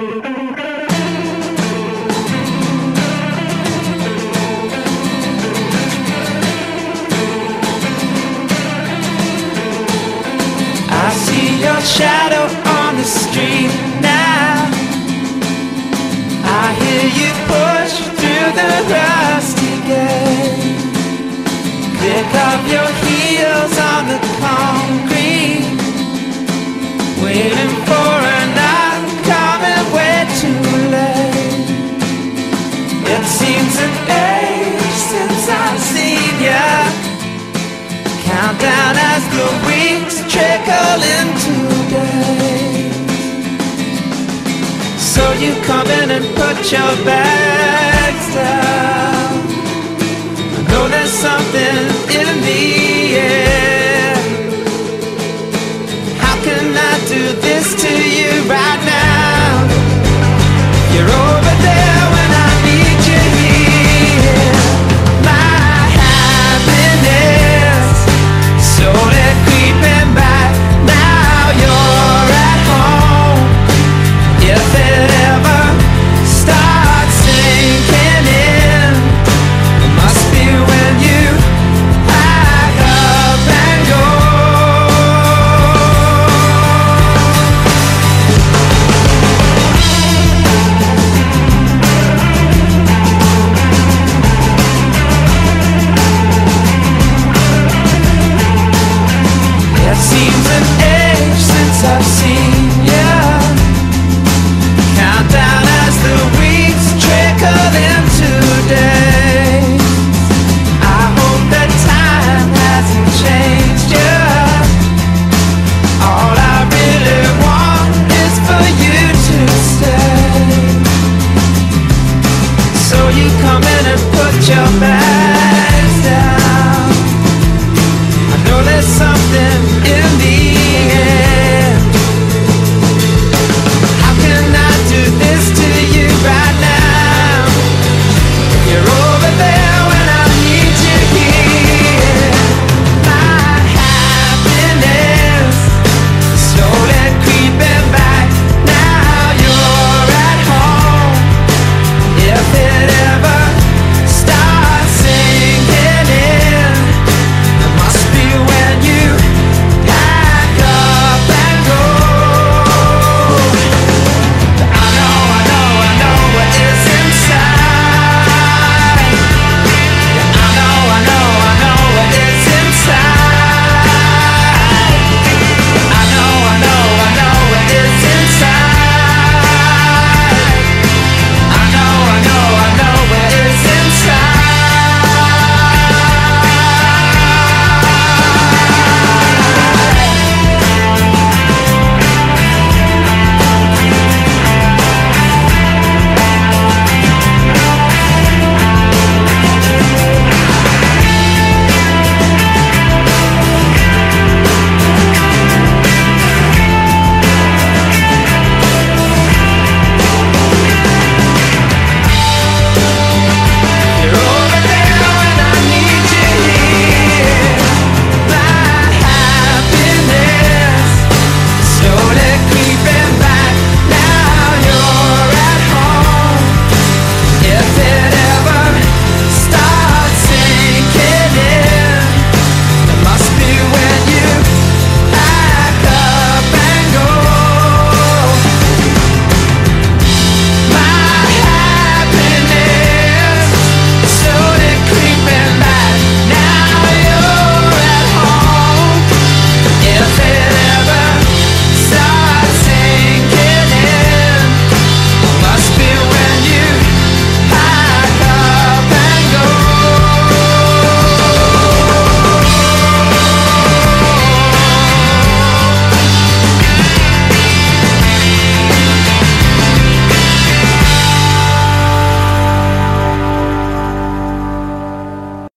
I see your shadow on the street now. I hear you push through the rusty gate. Click of your heels on the concrete. You come in and put your bags down. I know there's something in the in the